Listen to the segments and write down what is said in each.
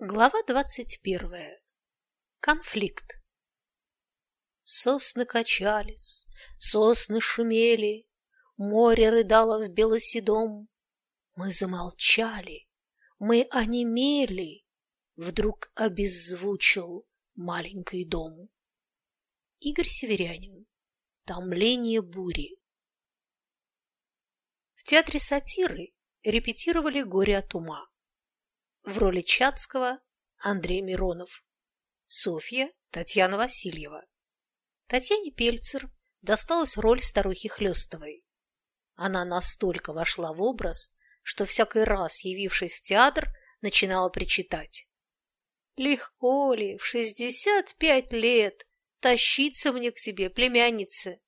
Глава двадцать первая. Конфликт. Сосны качались, сосны шумели, Море рыдало в белоседом. Мы замолчали, мы онемели, Вдруг обеззвучил маленький дом. Игорь Северянин. Томление бури. В театре сатиры репетировали «Горе от ума». В роли Чацкого Андрей Миронов. Софья Татьяна Васильева. Татьяне Пельцер досталась роль старухи Хлестовой. Она настолько вошла в образ, что всякий раз, явившись в театр, начинала причитать. «Легко ли в шестьдесят пять лет тащиться мне к тебе, племяннице?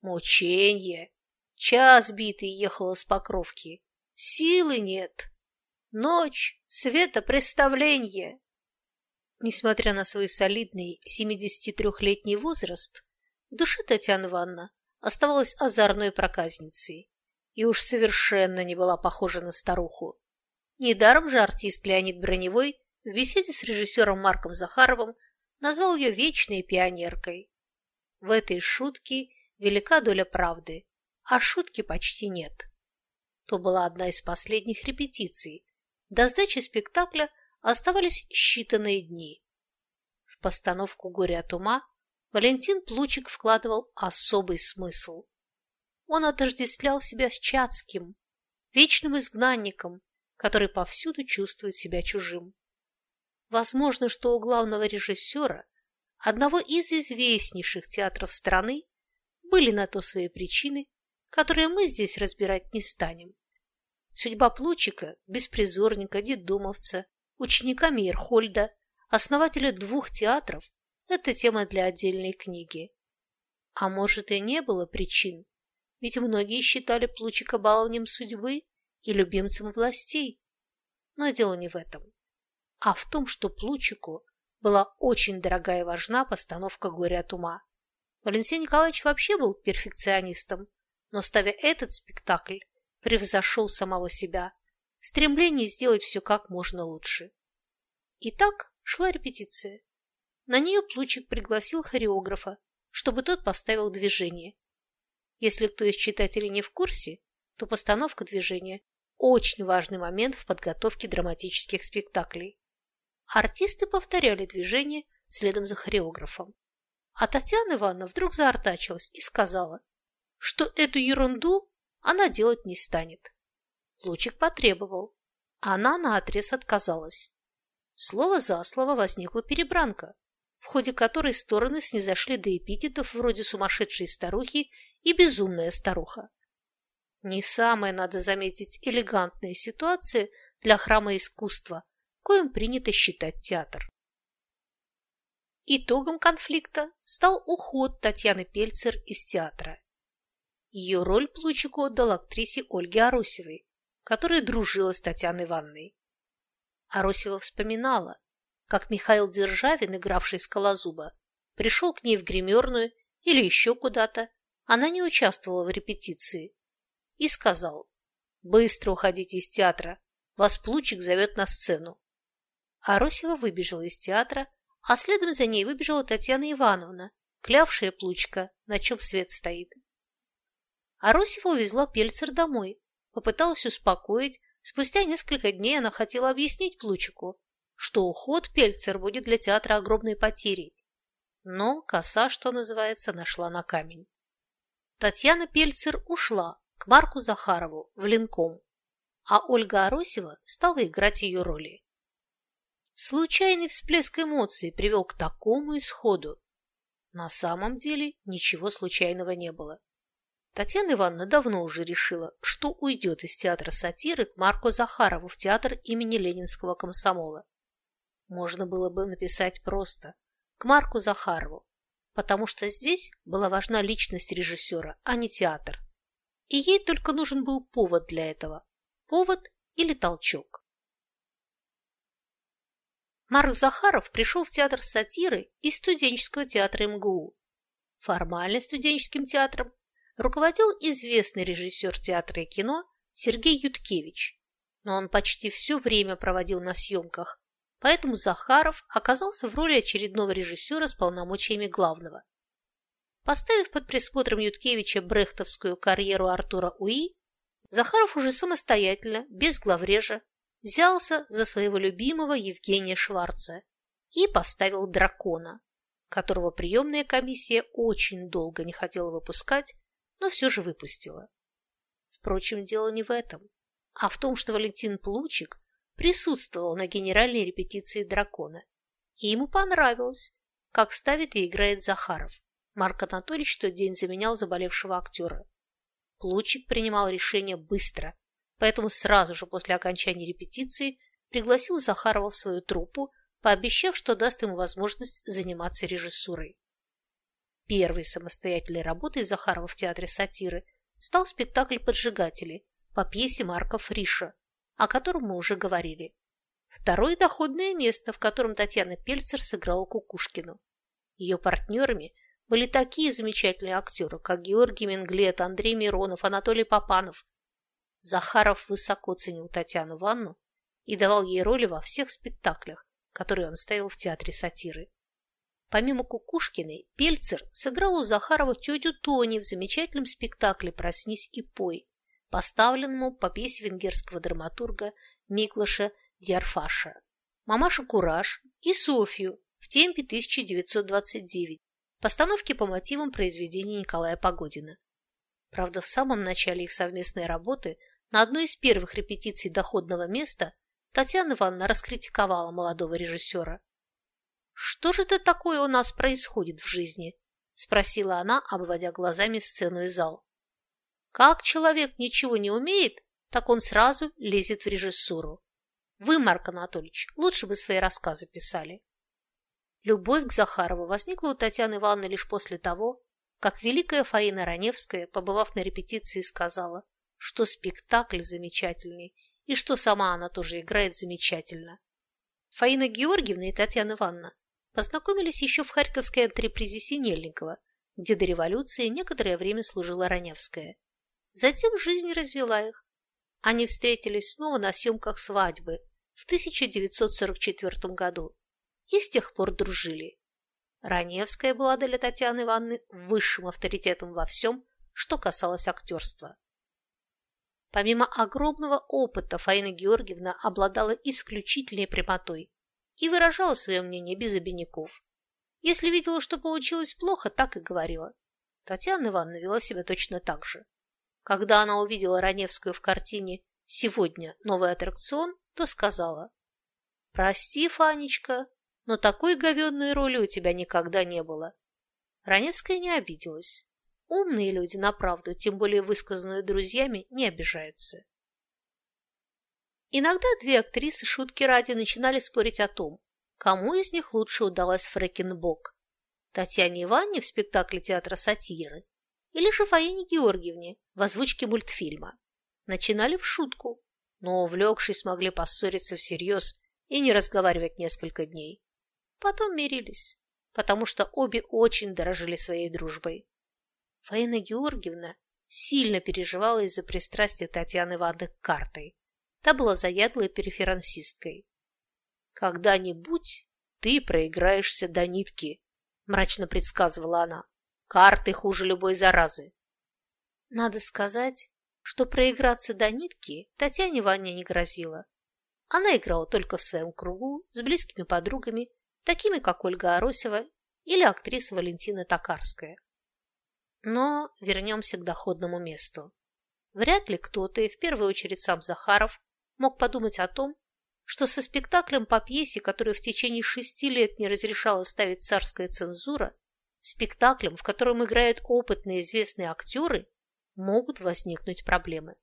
Мученье! Час битый ехала с Покровки. Силы нет!» Ночь, светопреставление. Несмотря на свой солидный 73-летний возраст, в душе Татьяна Ивановна оставалась озорной проказницей и уж совершенно не была похожа на старуху. Недаром же артист Леонид Броневой в беседе с режиссером Марком Захаровым назвал ее вечной пионеркой. В этой шутке велика доля правды, а шутки почти нет. То была одна из последних репетиций, до сдачи спектакля оставались считанные дни. В постановку «Горе от ума» Валентин Плучик вкладывал особый смысл. Он отождествлял себя с Чацким, вечным изгнанником, который повсюду чувствует себя чужим. Возможно, что у главного режиссера, одного из известнейших театров страны, были на то свои причины, которые мы здесь разбирать не станем. Судьба Плучика, беспризорника, детдомовца, ученика Мейерхольда, основателя двух театров – это тема для отдельной книги. А может и не было причин, ведь многие считали Плучика баловнем судьбы и любимцем властей. Но дело не в этом, а в том, что Плучику была очень дорогая и важна постановка «Горе от ума». Валентин Николаевич вообще был перфекционистом, но ставя этот спектакль, превзошел самого себя в стремлении сделать все как можно лучше. И так шла репетиция. На нее Плучик пригласил хореографа, чтобы тот поставил движение. Если кто из читателей не в курсе, то постановка движения – очень важный момент в подготовке драматических спектаклей. Артисты повторяли движение следом за хореографом. А Татьяна Ивановна вдруг заортачилась и сказала, что эту ерунду она делать не станет. Лучик потребовал. Она наотрез отказалась. Слово за слово возникла перебранка, в ходе которой стороны снизошли до эпитетов вроде сумасшедшей старухи и безумная старуха. Не самая, надо заметить, элегантная ситуация для храма искусства, коим принято считать театр. Итогом конфликта стал уход Татьяны Пельцер из театра. Ее роль Плучику отдал актрисе Ольге Аросевой, которая дружила с Татьяной Ивановной. Аросева вспоминала, как Михаил Державин, игравший Скалозуба, пришел к ней в гримерную или еще куда-то, она не участвовала в репетиции, и сказал «Быстро уходите из театра, вас Плучик зовет на сцену». Аросева выбежала из театра, а следом за ней выбежала Татьяна Ивановна, клявшая Плучка, на чем свет стоит. Арусева увезла Пельцер домой, попыталась успокоить. Спустя несколько дней она хотела объяснить Плучику, что уход Пельцер будет для театра огромной потерей. Но коса, что называется, нашла на камень. Татьяна Пельцер ушла к Марку Захарову в Ленком, а Ольга Аросева стала играть ее роли. Случайный всплеск эмоций привел к такому исходу. На самом деле ничего случайного не было. Татьяна Ивановна давно уже решила, что уйдет из театра сатиры к Марку Захарову в театр имени Ленинского комсомола. Можно было бы написать просто «к Марку Захарову», потому что здесь была важна личность режиссера, а не театр. И ей только нужен был повод для этого. Повод или толчок. Марк Захаров пришел в театр сатиры из студенческого театра МГУ. Формально студенческим театром руководил известный режиссер театра и кино Сергей Юткевич, но он почти все время проводил на съемках, поэтому Захаров оказался в роли очередного режиссера с полномочиями главного. Поставив под присмотром Юткевича брехтовскую карьеру Артура Уи, Захаров уже самостоятельно, без главрежа, взялся за своего любимого Евгения Шварца и поставил дракона, которого приемная комиссия очень долго не хотела выпускать, но все же выпустила. Впрочем, дело не в этом, а в том, что Валентин Плучик присутствовал на генеральной репетиции «Дракона», и ему понравилось, как ставит и играет Захаров. Марк Анатольевич тот день заменял заболевшего актера. Плучик принимал решение быстро, поэтому сразу же после окончания репетиции пригласил Захарова в свою труппу, пообещав, что даст ему возможность заниматься режиссурой. Первой самостоятельной работой Захарова в театре сатиры стал спектакль «Поджигатели» по пьесе Марка Фриша, о котором мы уже говорили. Второе – доходное место, в котором Татьяна Пельцер сыграла Кукушкину. Ее партнерами были такие замечательные актеры, как Георгий Менглет, Андрей Миронов, Анатолий Попанов. Захаров высоко ценил Татьяну Ванну и давал ей роли во всех спектаклях, которые он ставил в театре сатиры. Помимо Кукушкиной, Пельцер сыграл у Захарова тетю Тони в замечательном спектакле «Проснись и пой», поставленному по пьесе венгерского драматурга Миклаша Дьярфаша, мамашу Кураж и Софью в темпе 1929, постановки по мотивам произведений Николая Погодина. Правда, в самом начале их совместной работы на одной из первых репетиций доходного места Татьяна Ивановна раскритиковала молодого режиссера. «Что же это такое у нас происходит в жизни?» – спросила она, обводя глазами сцену и зал. «Как человек ничего не умеет, так он сразу лезет в режиссуру. Вы, Марк Анатольевич, лучше бы свои рассказы писали». Любовь к Захарову возникла у Татьяны Ивановны лишь после того, как великая Фаина Раневская, побывав на репетиции, сказала, что спектакль замечательный и что сама она тоже играет замечательно. Фаина Георгиевна и Татьяна Ивановна познакомились еще в харьковской антрепризе Синельникова, где до революции некоторое время служила Раневская. Затем жизнь развела их. Они встретились снова на съемках свадьбы в 1944 году и с тех пор дружили. Раневская была для Татьяны Ивановны высшим авторитетом во всем, что касалось актерства. Помимо огромного опыта, Фаина Георгиевна обладала исключительной прямотой и выражала свое мнение без обиняков. Если видела, что получилось плохо, так и говорила. Татьяна Ивановна вела себя точно так же. Когда она увидела Раневскую в картине «Сегодня новый аттракцион», то сказала «Прости, Фанечка, но такой говенной роли у тебя никогда не было. Раневская не обиделась. Умные люди на правду, тем более высказанную друзьями, не обижаются. Иногда две актрисы шутки ради начинали спорить о том, кому из них лучше удалась Фрэкенбок. Татьяне Ивановне в спектакле театра сатиры или же Фаине Георгиевне в озвучке мультфильма. Начинали в шутку, но, увлекшись, могли поссориться всерьез и не разговаривать несколько дней. Потом мирились, потому что обе очень дорожили своей дружбой. Фаина Георгиевна сильно переживала из-за пристрастия Татьяны Ивановны к картой. Та была заядлой периферансисткой. «Когда-нибудь ты проиграешься до нитки», – мрачно предсказывала она. «Карты хуже любой заразы». Надо сказать, что проиграться до нитки Татьяне Ивановне не грозило. Она играла только в своем кругу, с близкими подругами такими как Ольга Аросева или актриса Валентина Токарская. Но вернемся к доходному месту. Вряд ли кто-то, и в первую очередь сам Захаров, мог подумать о том, что со спектаклем по пьесе, который в течение шести лет не разрешала ставить царская цензура, спектаклем, в котором играют опытные известные актеры, могут возникнуть проблемы.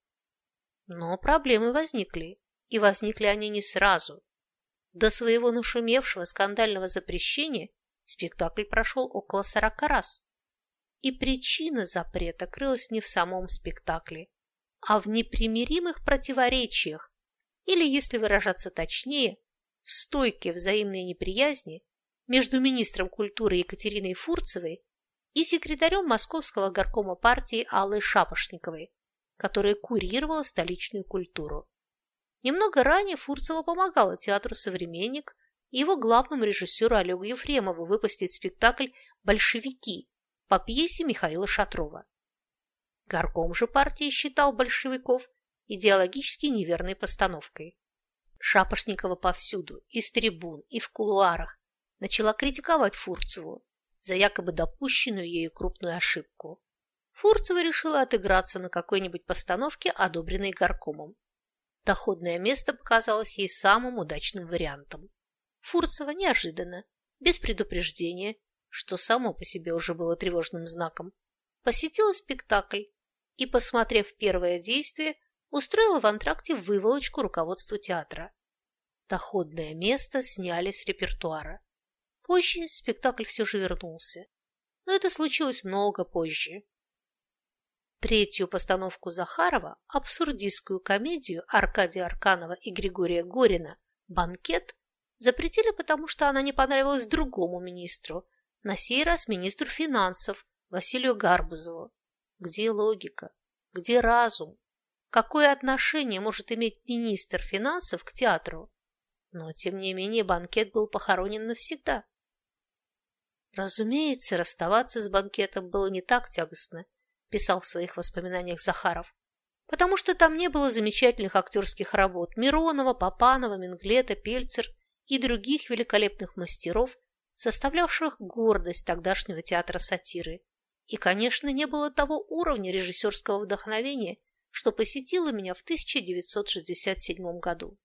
Но проблемы возникли, и возникли они не сразу, до своего нашумевшего скандального запрещения спектакль прошел около сорока раз. И причина запрета крылась не в самом спектакле, а в непримиримых противоречиях, или, если выражаться точнее, в стойке взаимной неприязни между министром культуры Екатериной Фурцевой и секретарем Московского горкома партии Аллой Шапошниковой, которая курировала столичную культуру. Немного ранее Фурцева помогала театру «Современник» и его главному режиссеру Олегу Ефремову выпустить спектакль «Большевики» по пьесе Михаила Шатрова. Горком же партии считал большевиков идеологически неверной постановкой. Шапошникова повсюду, и с трибун, и в кулуарах, начала критиковать Фурцеву за якобы допущенную ею крупную ошибку. Фурцева решила отыграться на какой-нибудь постановке, одобренной горкомом. Доходное место показалось ей самым удачным вариантом. Фурцева неожиданно, без предупреждения, что само по себе уже было тревожным знаком, посетила спектакль и, посмотрев первое действие, устроила в антракте выволочку руководству театра. Доходное место сняли с репертуара. Позже спектакль все же вернулся, но это случилось много позже. Третью постановку Захарова, абсурдистскую комедию Аркадия Арканова и Григория Горина «Банкет» запретили, потому что она не понравилась другому министру, на сей раз министру финансов Василию Гарбузову. Где логика? Где разум? Какое отношение может иметь министр финансов к театру? Но, тем не менее, банкет был похоронен навсегда. Разумеется, расставаться с банкетом было не так тягостно, писал в своих воспоминаниях Захаров, потому что там не было замечательных актерских работ Миронова, Попанова, Менглета, Пельцер и других великолепных мастеров, составлявших гордость тогдашнего театра сатиры. И, конечно, не было того уровня режиссерского вдохновения, что посетило меня в 1967 году.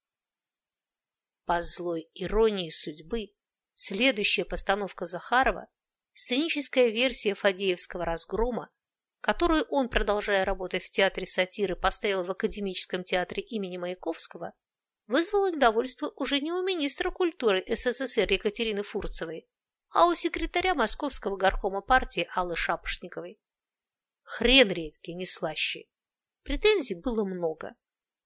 По злой иронии судьбы, следующая постановка Захарова, сценическая версия Фадеевского разгрома, которую он, продолжая работать в театре сатиры, поставил в Академическом театре имени Маяковского, вызвала недовольство уже не у министра культуры СССР Екатерины Фурцевой, а у секретаря Московского горкома партии Аллы Шапошниковой. Хрен редький, не слаще. Претензий было много,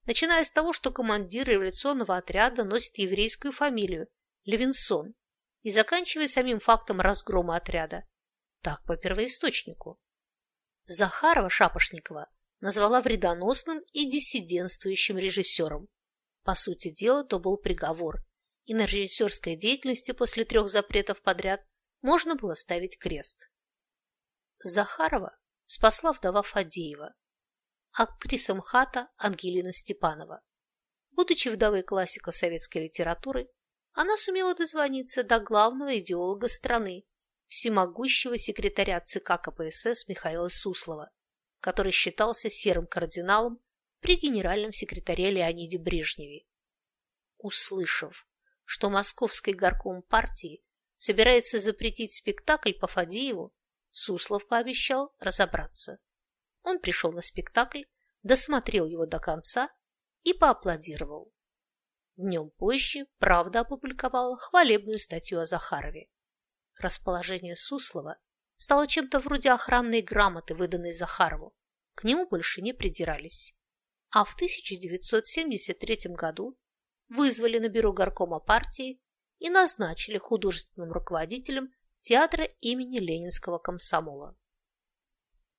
начиная с того, что командир революционного отряда носит еврейскую фамилию – Левинсон, и заканчивая самим фактом разгрома отряда. Так по первоисточнику. Захарова Шапошникова назвала вредоносным и диссидентствующим режиссером. По сути дела, то был приговор, и на режиссерской деятельности после трех запретов подряд можно было ставить крест. Захарова спасла вдова Фадеева, актриса МХАТа Ангелина Степанова. Будучи вдовой классика советской литературы, она сумела дозвониться до главного идеолога страны, всемогущего секретаря ЦК КПСС Михаила Суслова, который считался серым кардиналом при генеральном секретаре Леониде Брежневе. Услышав, что московский горком партии собирается запретить спектакль по Фадееву, Суслов пообещал разобраться. Он пришел на спектакль, досмотрел его до конца и поаплодировал. Днем позже «Правда» опубликовала хвалебную статью о Захарове. Расположение Суслова стало чем-то вроде охранной грамоты, выданной Захарову. К нему больше не придирались. А в 1973 году вызвали на бюро горкома партии и назначили художественным руководителем театра имени Ленинского комсомола.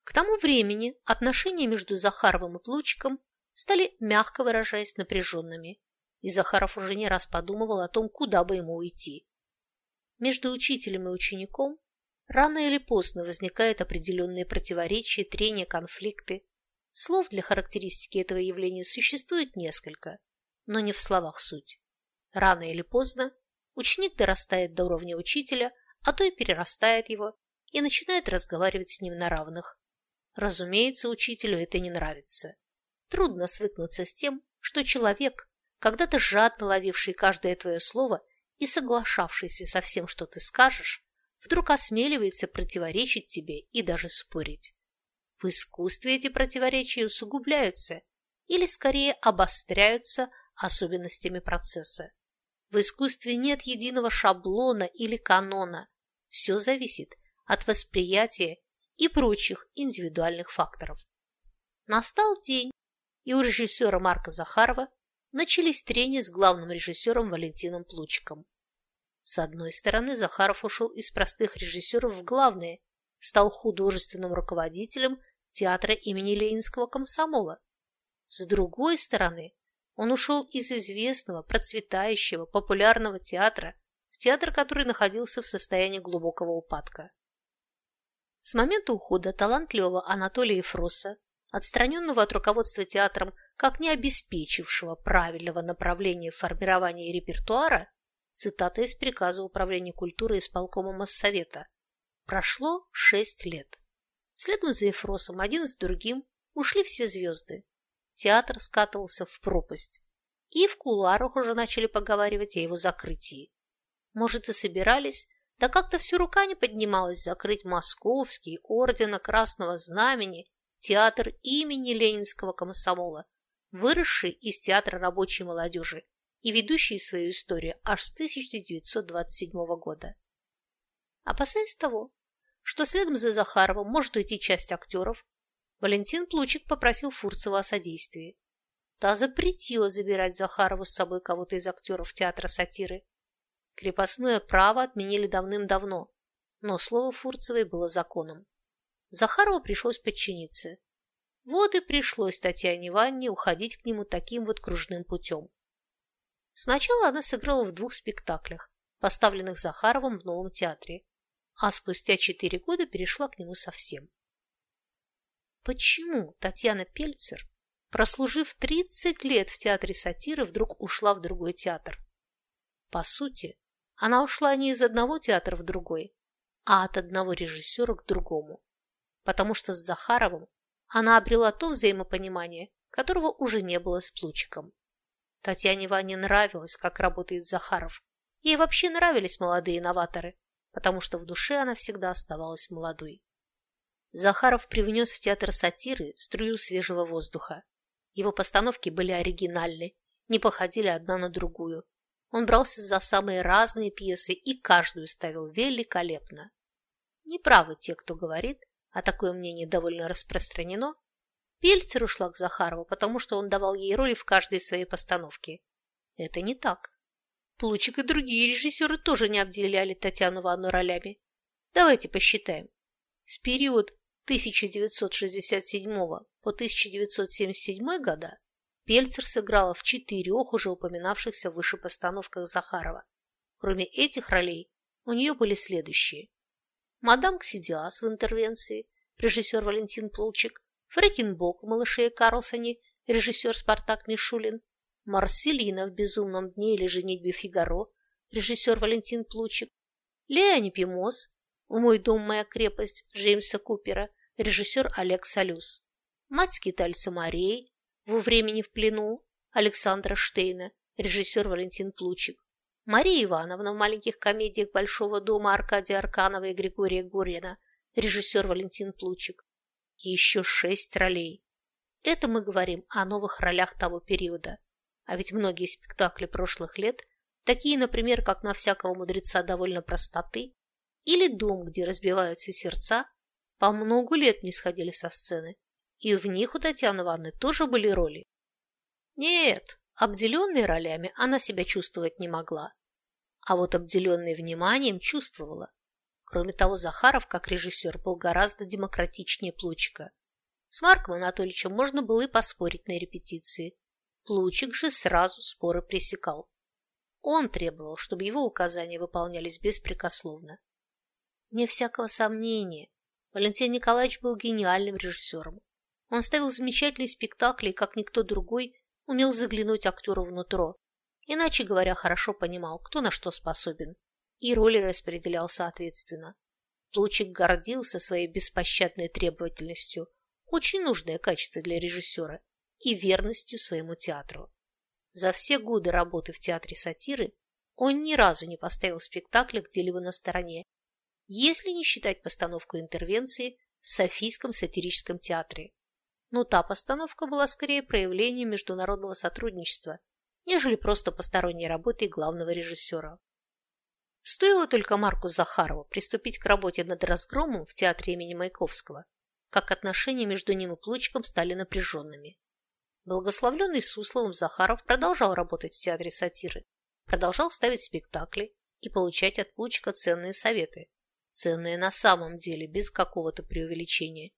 К тому времени отношения между Захаровым и Плучиком стали, мягко выражаясь, напряженными, и Захаров уже не раз подумывал о том, куда бы ему уйти. Между учителем и учеником рано или поздно возникают определенные противоречия, трения, конфликты. Слов для характеристики этого явления существует несколько, но не в словах суть. Рано или поздно ученик дорастает до уровня учителя, а то и перерастает его и начинает разговаривать с ним на равных. Разумеется, учителю это не нравится. Трудно свыкнуться с тем, что человек, когда-то жадно ловивший каждое твое слово и соглашавшийся со всем, что ты скажешь, вдруг осмеливается противоречить тебе и даже спорить. В искусстве эти противоречия усугубляются или, скорее, обостряются особенностями процесса. В искусстве нет единого шаблона или канона. Все зависит от восприятия и прочих индивидуальных факторов. Настал день, и у режиссера Марка Захарова начались трения с главным режиссером Валентином Плучиком. С одной стороны, Захаров ушел из простых режиссеров в главные, стал художественным руководителем театра имени Ленинского комсомола. С другой стороны, он ушел из известного, процветающего, популярного театра театр, который находился в состоянии глубокого упадка. С момента ухода талантливого Анатолия Ефроса, отстраненного от руководства театром как не обеспечившего правильного направления формирования репертуара, цитата из приказа Управления культуры исполкома Моссовета, прошло шесть лет. Следом за Ефросом один с другим ушли все звезды. Театр скатывался в пропасть, и в кулуарах уже начали поговаривать о его закрытии. Может, и собирались, да как-то всю рука не поднималась закрыть Московский, Ордена Красного Знамени, театр имени Ленинского комсомола, выросший из театра рабочей молодежи и ведущий свою историю аж с 1927 года. Опасаясь того, что следом за Захаровым может уйти часть актеров, Валентин Плучик попросил Фурцева о содействии. Та запретила забирать Захарову с собой кого-то из актеров театра сатиры. Крепостное право отменили давным-давно, но слово Фурцевой было законом. Захарову пришлось подчиниться. Вот и пришлось Татьяне Ивановне уходить к нему таким вот кружным путем. Сначала она сыграла в двух спектаклях, поставленных Захаровым в Новом театре, а спустя четыре года перешла к нему совсем. Почему Татьяна Пельцер, прослужив 30 лет в театре сатиры, вдруг ушла в другой театр? По сути, она ушла не из одного театра в другой, а от одного режиссера к другому, потому что с Захаровым она обрела то взаимопонимание, которого уже не было с Плучиком. Татьяне Ване нравилось, как работает Захаров. Ей вообще нравились молодые новаторы, потому что в душе она всегда оставалась молодой. Захаров привнес в театр сатиры струю свежего воздуха. Его постановки были оригинальны, не походили одна на другую. Он брался за самые разные пьесы и каждую ставил великолепно. Неправы те, кто говорит, а такое мнение довольно распространено, Пельцер ушла к Захарову, потому что он давал ей роли в каждой своей постановке. Это не так. Плучик и другие режиссеры тоже не обделяли Татьяну Ванну ролями. Давайте посчитаем. С период 1967 по 1977 года Пельцер сыграла в четырех уже упоминавшихся выше постановках Захарова. Кроме этих ролей, у нее были следующие. Мадам Ксидиас в интервенции, режиссер Валентин Плучик, Фрекенбок в «Малыше и Карлсоне», режиссер Спартак Мишулин, Марселина в «Безумном дне» или «Женитьбе Фигаро», режиссер Валентин Плучик, Леони Пимос в «Мой дом, моя крепость» Джеймса Купера, режиссер Олег Солюс, мать скитальца Марии «Во времени в плену» Александра Штейна, режиссер Валентин Плучик, Мария Ивановна в маленьких комедиях Большого дома Аркадия Арканова и Григория Гурина, режиссер Валентин Плучик. Еще шесть ролей. Это мы говорим о новых ролях того периода. А ведь многие спектакли прошлых лет, такие, например, как «На всякого мудреца довольно простоты» или «Дом, где разбиваются сердца», по многу лет не сходили со сцены, и в них у Татьяны Ивановны тоже были роли. Нет, Обделенной ролями она себя чувствовать не могла, а вот обделенной вниманием чувствовала. Кроме того, Захаров, как режиссер, был гораздо демократичнее Плучика. С Марком Анатольевичем можно было и поспорить на репетиции. Плучик же сразу споры пресекал. Он требовал, чтобы его указания выполнялись беспрекословно. Не всякого сомнения, Валентин Николаевич был гениальным режиссером. Он ставил замечательные спектакли, как никто другой, умел заглянуть актеру внутрь, иначе говоря, хорошо понимал, кто на что способен, и роли распределял соответственно. Плучик гордился своей беспощадной требовательностью, очень нужное качество для режиссера, и верностью своему театру. За все годы работы в театре сатиры он ни разу не поставил спектакля где-либо на стороне, если не считать постановку интервенции в Софийском сатирическом театре, но та постановка была скорее проявлением международного сотрудничества, нежели просто посторонней работой главного режиссера. Стоило только Марку Захарову приступить к работе над разгромом в театре имени Маяковского, как отношения между ним и Плучиком стали напряженными. Благословленный Сусловым Захаров продолжал работать в театре сатиры, продолжал ставить спектакли и получать от Плучика ценные советы, ценные на самом деле, без какого-то преувеличения,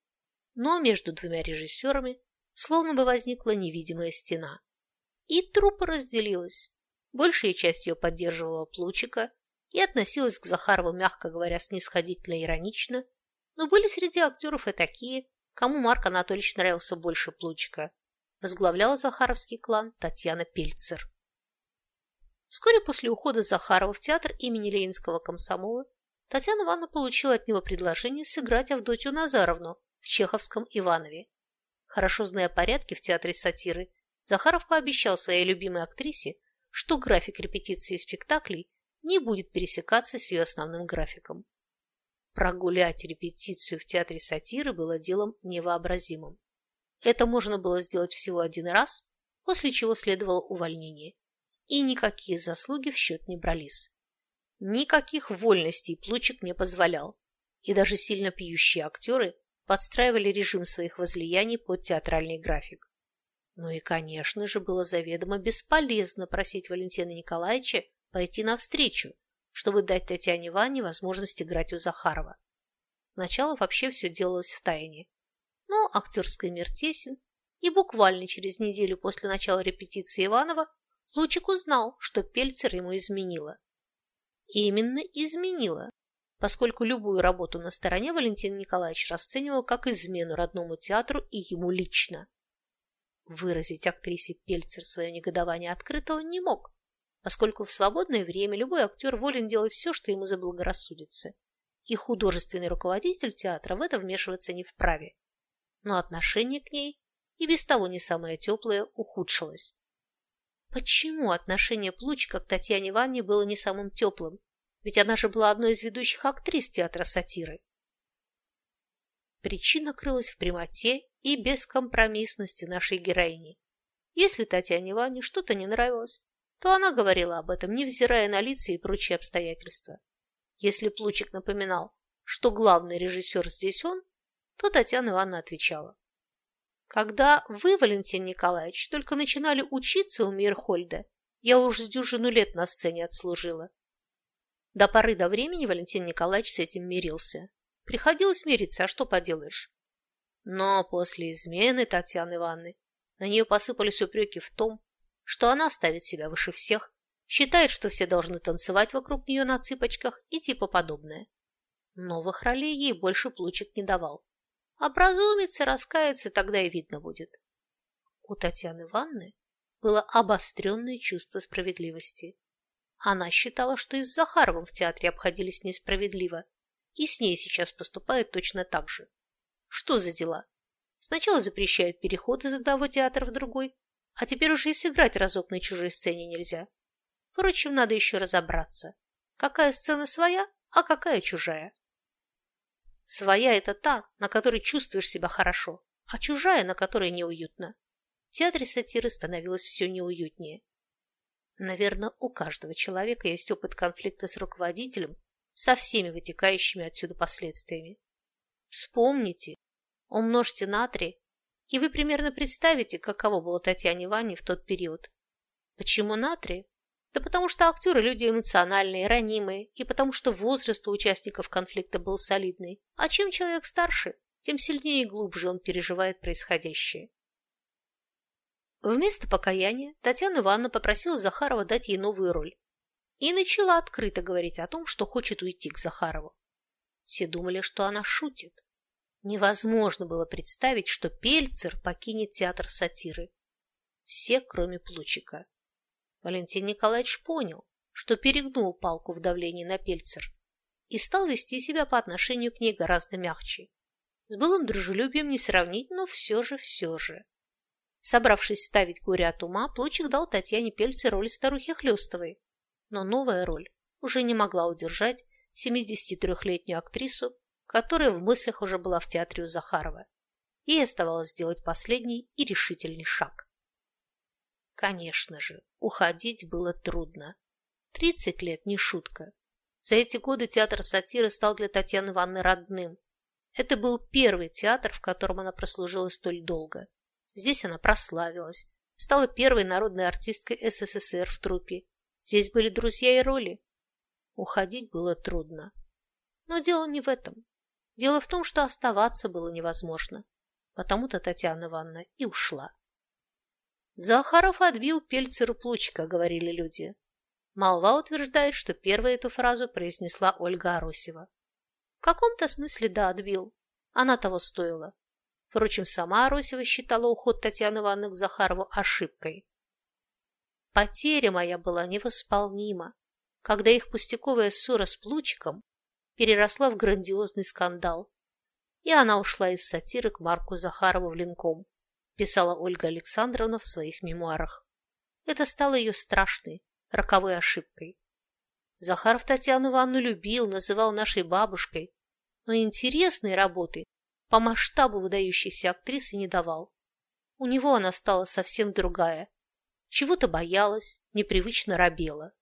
но между двумя режиссерами словно бы возникла невидимая стена. И труппа разделилась. Большая часть ее поддерживала Плучика, и относилась к Захарову, мягко говоря, снисходительно иронично, но были среди актеров и такие, кому Марк Анатольевич нравился больше Плучика. Возглавляла Захаровский клан Татьяна Пельцер. Вскоре после ухода Захарова в театр имени Ленинского комсомола Татьяна Ивановна получила от него предложение сыграть Авдотью Назаровну в Чеховском Иванове. Хорошо зная порядки в театре сатиры, Захаров пообещал своей любимой актрисе, что график репетиции спектаклей не будет пересекаться с ее основным графиком. Прогулять репетицию в театре сатиры было делом невообразимым. Это можно было сделать всего один раз, после чего следовало увольнение. И никакие заслуги в счет не брались. Никаких вольностей Плучик не позволял. И даже сильно пьющие актеры подстраивали режим своих возлияний под театральный график. Ну и, конечно же, было заведомо бесполезно просить Валентина Николаевича пойти навстречу, чтобы дать Татьяне Ванне возможность играть у Захарова. Сначала вообще все делалось в тайне. Но актерский мир тесен, и буквально через неделю после начала репетиции Иванова Лучик узнал, что Пельцер ему изменила. Именно изменила, поскольку любую работу на стороне Валентин Николаевич расценивал как измену родному театру и ему лично. Выразить актрисе Пельцер свое негодование открыто он не мог, поскольку в свободное время любой актер волен делать все, что ему заблагорассудится, и художественный руководитель театра в это вмешиваться не вправе. Но отношение к ней и без того не самое теплое ухудшилось. Почему отношение Плучика к Татьяне Ивановне было не самым теплым? Ведь она же была одной из ведущих актрис театра сатиры. Причина крылась в прямоте и бескомпромиссности нашей героини. Если Татьяне Ивановне что-то не нравилось, то она говорила об этом, невзирая на лица и прочие обстоятельства. Если Плучик напоминал, что главный режиссер здесь он, то Татьяна Ивановна отвечала. Когда вы, Валентин Николаевич, только начинали учиться у Мирхольда, я уже с дюжину лет на сцене отслужила. До поры до времени Валентин Николаевич с этим мирился. Приходилось мириться, а что поделаешь? Но после измены Татьяны Ивановны на нее посыпались упреки в том, что она ставит себя выше всех, считает, что все должны танцевать вокруг нее на цыпочках и типа подобное. Новых ролей ей больше Плучик не давал. Образумится, раскается, тогда и видно будет. У Татьяны Ивановны было обостренное чувство справедливости. Она считала, что и с Захаровым в театре обходились несправедливо, и с ней сейчас поступают точно так же. Что за дела? Сначала запрещают переход из одного театра в другой, а теперь уже и сыграть разок на чужой сцене нельзя. Впрочем, надо еще разобраться, какая сцена своя, а какая чужая. Своя – это та, на которой чувствуешь себя хорошо, а чужая, на которой неуютно. В театре сатиры становилось все неуютнее. Наверное, у каждого человека есть опыт конфликта с руководителем со всеми вытекающими отсюда последствиями. Вспомните, умножьте на три, и вы примерно представите, каково было Татьяне Ване в тот период. Почему на три? Да потому что актеры люди эмоциональные, ранимые, и потому что возраст у участников конфликта был солидный. А чем человек старше, тем сильнее и глубже он переживает происходящее. Вместо покаяния Татьяна Ивановна попросила Захарова дать ей новую роль и начала открыто говорить о том, что хочет уйти к Захарову. Все думали, что она шутит. Невозможно было представить, что Пельцер покинет театр сатиры. Все, кроме Плучика. Валентин Николаевич понял, что перегнул палку в давлении на Пельцер и стал вести себя по отношению к ней гораздо мягче. С былым дружелюбием не сравнить, но все же, все же. Собравшись ставить горе от ума, Плучик дал Татьяне Пельцер роль старухи Хлестовой, но новая роль уже не могла удержать 73-летнюю актрису, которая в мыслях уже была в театре у Захарова. Ей оставалось сделать последний и решительный шаг. Конечно же, уходить было трудно. Тридцать лет не шутка. За эти годы театр сатиры стал для Татьяны Ивановны родным. Это был первый театр, в котором она прослужила столь долго. Здесь она прославилась, стала первой народной артисткой СССР в труппе Здесь были друзья и роли. Уходить было трудно. Но дело не в этом. Дело в том, что оставаться было невозможно. Потому-то Татьяна Ивановна и ушла. Захаров отбил Пельцеру Плучика, говорили люди. Молва утверждает, что первой эту фразу произнесла Ольга Аросева. В каком-то смысле да, отбил. Она того стоила. Впрочем, сама Аросева считала уход Татьяны Ивановны к Захарову ошибкой. Потеря моя была невосполнима, когда их пустяковая ссора с Плучиком переросла в грандиозный скандал, и она ушла из сатиры к Марку Захарову в Ленком, писала Ольга Александровна в своих мемуарах. Это стало ее страшной, роковой ошибкой. Захаров Татьяну Ивановну любил, называл нашей бабушкой, но интересной работы по масштабу выдающейся актрисы не давал. У него она стала совсем другая, чего-то боялась, непривычно робела.